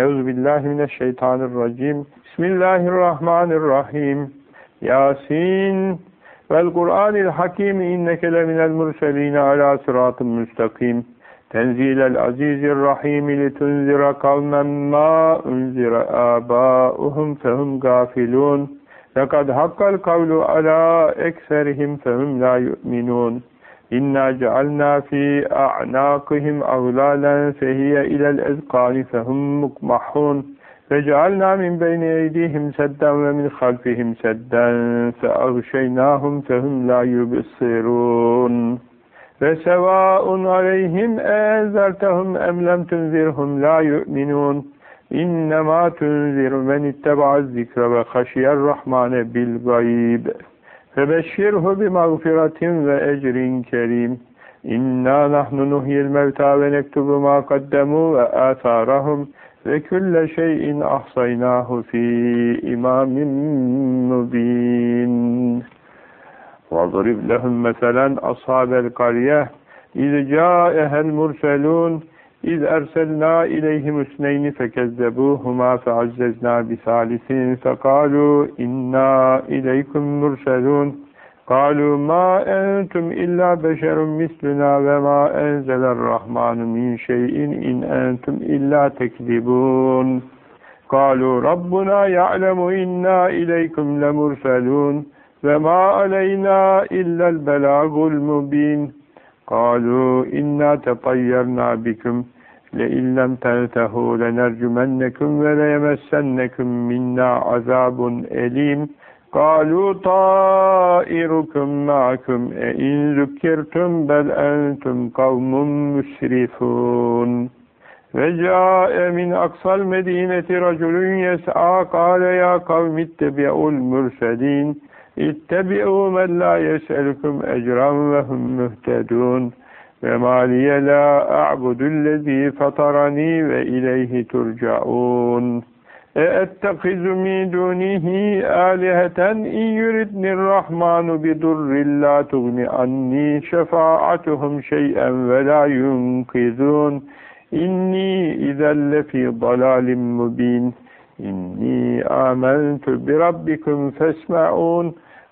Euzubillahimineşşeytanirracim. Bismillahirrahmanirrahim. Yasin vel Kur'anil hakim inneke leminel murseline ala sıratın müstakim. Tenzilel azizir rahim litunzira kavmen ma unzira abauhum fehum gafilun. Lekad hakkal kavlu ala ekserihim fehum la yu'minun. İnna cealna fi a'naqihim aglalan fehiye ilel ezqani fehum mukmahun. Ve cealna min beyni eydihim sedden ve min halfihim sedden feagşeynahum fehum la yubsirun. Ve sevaun aleyhim enzertehum em lem tunzirhum la yu'minun. İnnemâ tunziru men itteba'a zikre ve haşiyer rahmane bil gayb. Febeşşirhu bimağfiratin ve ecrin kerim. İnna nahnu nuhyil mevta ve nektubu ma kaddemu ve atharahum ve külle şeyin ahsaynahu fi imamin mubin. وَضْرِبْ لَهُمْ مَثَلًا أَصْحَابَ الْقَرْيَةِ إِذْ جَاءَهَا الْمُرْسَلُونَ إِذْ أَرْسَلْنَا إِلَيْهِمُ اثْنَيْنِ فَكَذَّبُوهُمَا فَعَزَّزْنَا بِثَالِثٍ فَقَالُوا إِنَّا إِلَيْكُمْ مُرْسَلُونَ قَالُوا مَا أَنْتُمْ إِلَّا بَشَرٌ مِثْلُنَا وَمَا أَنزَلَ الرَّحْمَنُ مِنْ شَيْءٍ إِنْ أَنْتُمْ إِلَّا تَكْذِبُونَ قَالُوا رَبُّنَا يَعْلَمُ إِنَّا إِلَيْكُمْ لَمُرْسَلُونَ وَمَا عَلَيْنَا إِلَّا الْبَلَاغُ الْمُبِينُ قَالُوا إِنَّا تَطَيَّرْنَا بِكُمْ لَئِنْ لَمْ تَنْتَهُوا لَنَرْجُمَنَّكُمْ وَلَيَمَسَّنَّكُمْ مِنَّا عَذَابٌ أَلِيمٌ قَالُوا طَائِرُكُمْ مَعَكُمْ أَئِنْ ذُكِّرْتُمْ بَلْ أَنْتُمْ قَوْمٌ مُسْرِفُونَ وَجَاءَ مِنْ أَقْصَى الْمَدِينَةِ رَجُلٌ يَسْعَى قَالَ يَا قَوْمِ اتَّبِعُوا الْمُرْسَلِينَ اتَّبِعُوا مَنْ لَا يَسْأَلُكُمْ أَجْرًا وَهُمْ مُهْتَدُونَ وَمَا لِيَ لَا أَعْبُدُ الَّذِي فَطَرَنِي وَإِلَيْهِ تُرْجَعُونَ أَأَتَّخِذُ مِنْ دُونِهِ آلِهَةً إِنْ يُرِدْنِ الرَّحْمَنُ بِضُرٍّ لَا تُغْنِ عَنِّي شَفَاعَتُهُمْ شَيْئًا وَلَا يُنْقِذُونَ إِنِّي إِذًا لَفِي ضَلَالٍ مُبِينٍ إِنِّي آمَنْتُ بِرَبِّكُمْ فَاسْمَعُونَ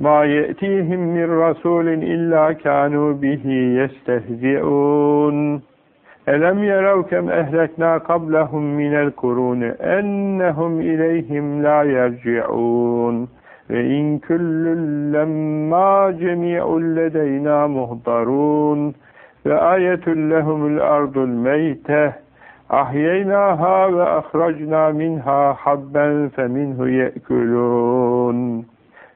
مَا يَأْتِيهِمْ مِنْ رَسُولٍ إِلَّا كَانُوا بِهِ يَسْتَهْزِئُونَ. أَلَمْ يَرَوْا كَمْ أَهْلَكْنَا قَبْلَهُمْ مِنَ الْقُرُونِ أَنَّهُمْ إِلَيْهِمْ لَا يَرْجِعُونَ؟ وَإِنْ كُلٌّ لَمَّا جَمِيعٌ لَدَيْنَا مُحْضَرُونَ وَآيَةٌ لَهُمُ الْأَرْضُ الْمَيْتَةُ. أَحْيَيْنَاهَا وَأَخْرَجْنَا مِنْهَا حَبًّا فَمِنْهُ يَأْكُلُونَ.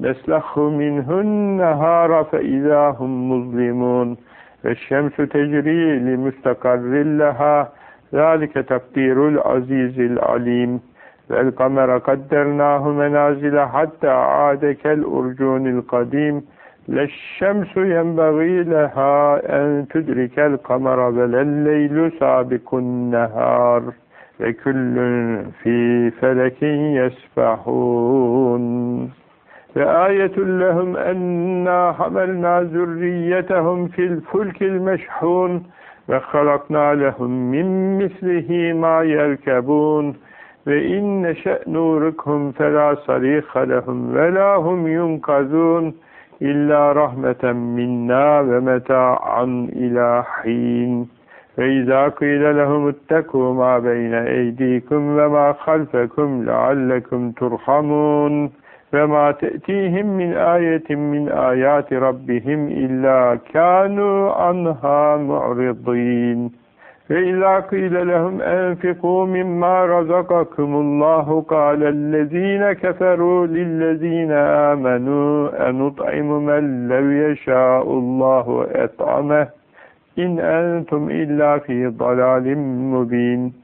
نسلخ منه النهار فإذا هم مظلمون. والشمس تجري لمستقر لها. ذلك تقدير العزيز العليم. والقمر قدرناه منازل حتى عاد كالأرجون القديم. لا الشمس ينبغي لها أن تدرك القمر ولا الليل سابق النهار. وكل في فلك يسبحون. وآية لهم أنا حملنا ذريتهم في الفلك المشحون وخلقنا لهم من مثله ما يركبون. وإن نشأ نوركهم فلا صريخ لهم ولا هم ينقذون. إلا رحمة منا ومتاعا إلى حين. فإذا قيل لهم اتقوا ما بين أيديكم وما خلفكم لعلكم ترحمون. ve ma te'tihim min ayetin min ayati rabbihim illa kanu anha mu'ridin ve illa qila lehum enfiqu mimma razakakumullahu qala allazina keferu lillezina amanu enut'imu men lev yeşa'ullahu et'ameh in entum illa fi dalalim mubin.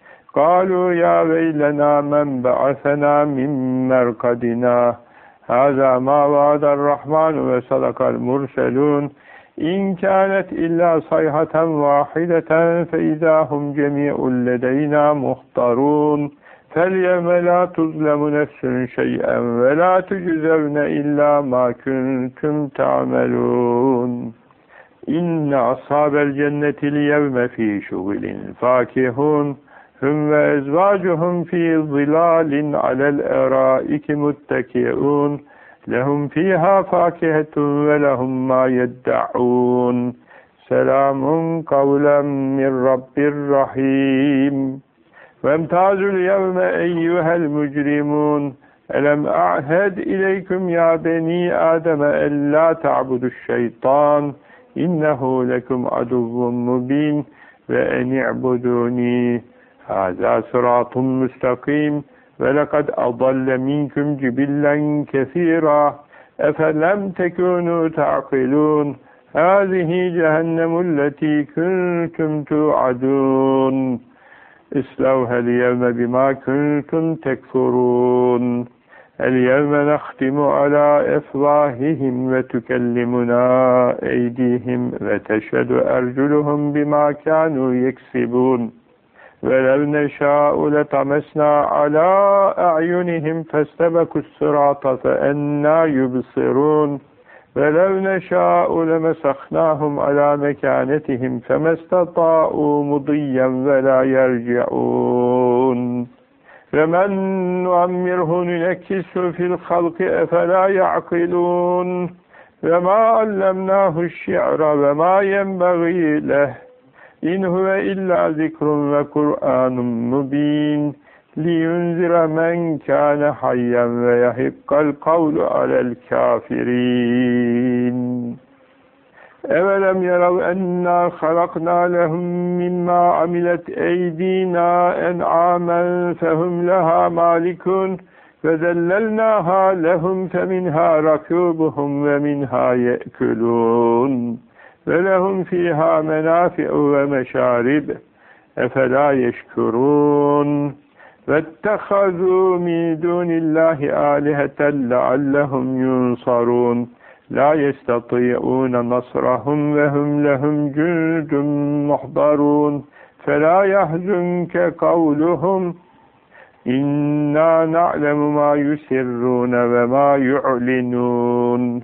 قالوا يا ويلنا من بعثنا من مرقدنا هذا ما وعد الرحمن وصدق المرسلون إن كانت إلا صيحة واحدة فإذا هم جميع لدينا مختارون فاليوم لا تظلم نفس شيئا ولا تجزون إلا ما كنتم تعملون إن أصحاب الجنة اليوم في شغل فاكهون Hüm ve ezvacuhum fi zilalin alel eraiki muttekiun. Lehum fiha fakihetun ve lehum ma yedda'un. Selamun kavlem min Rabbir Rahim. Vemtazul yevme eyyuhel mücrimun. Elem a'hed ileyküm ya beni Adem'e ella ta'budu şeytan. İnnehu lekum aduvvun mubin ve eni'buduni. اعبدوني هذا صراط مستقيم ولقد أضل منكم جبلا كثيرا أفلم تكونوا تعقلون هذه جهنم التي كنتم توعدون اصلوها اليوم بما كنتم تكفرون اليوم نختم على أفواههم وتكلمنا أيديهم وتشهد أرجلهم بما كانوا يكسبون ولو نشاء لطمسنا على أعينهم فاستبكوا الصراط فأنا يبصرون. ولو نشاء لمسخناهم على مكانتهم فما استطاعوا مضيا ولا يرجعون. فمن نعمره ننكسه في الخلق أفلا يعقلون. وما علمناه الشعر وما ينبغي له إن هو إلا ذكر وقرآن مبين لينذر من كان حيا ويحق القول على الكافرين أولم يروا أنا خلقنا لهم مما عملت أيدينا أنعاما فهم لها مالكون فذللناها لهم فمنها ركوبهم ومنها يأكلون ve lehum fiha menafi'u ve meşarib efela yeşkurun vettehazu min dunillahi aliheten leallehum yunsarun la yestati'un nasrahum ve hum lehum cündüm muhbarun fela yahzunke kavluhum. İnna na'lemu ma yusirrun ve ma yu'linun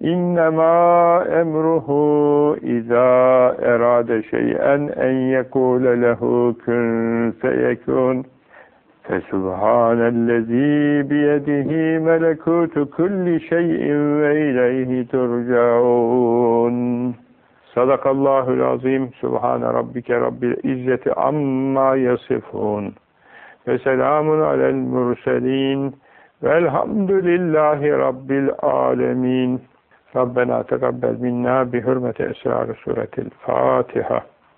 İnnemâ emruhu izâ erâde şey'en en yekûle lehu kün feyekûn. Fesubhanellezî biyedihî melekûtu kulli şey'in ve ileyhi turcaûn. Sadakallahul azim. Subhane rabbike rabbil izzeti amma yasifun. Ve selamun alel murselin. Velhamdülillahi rabbil alemin. ربنا تقبل منا بحرمة إسرار سورة الفاتحة.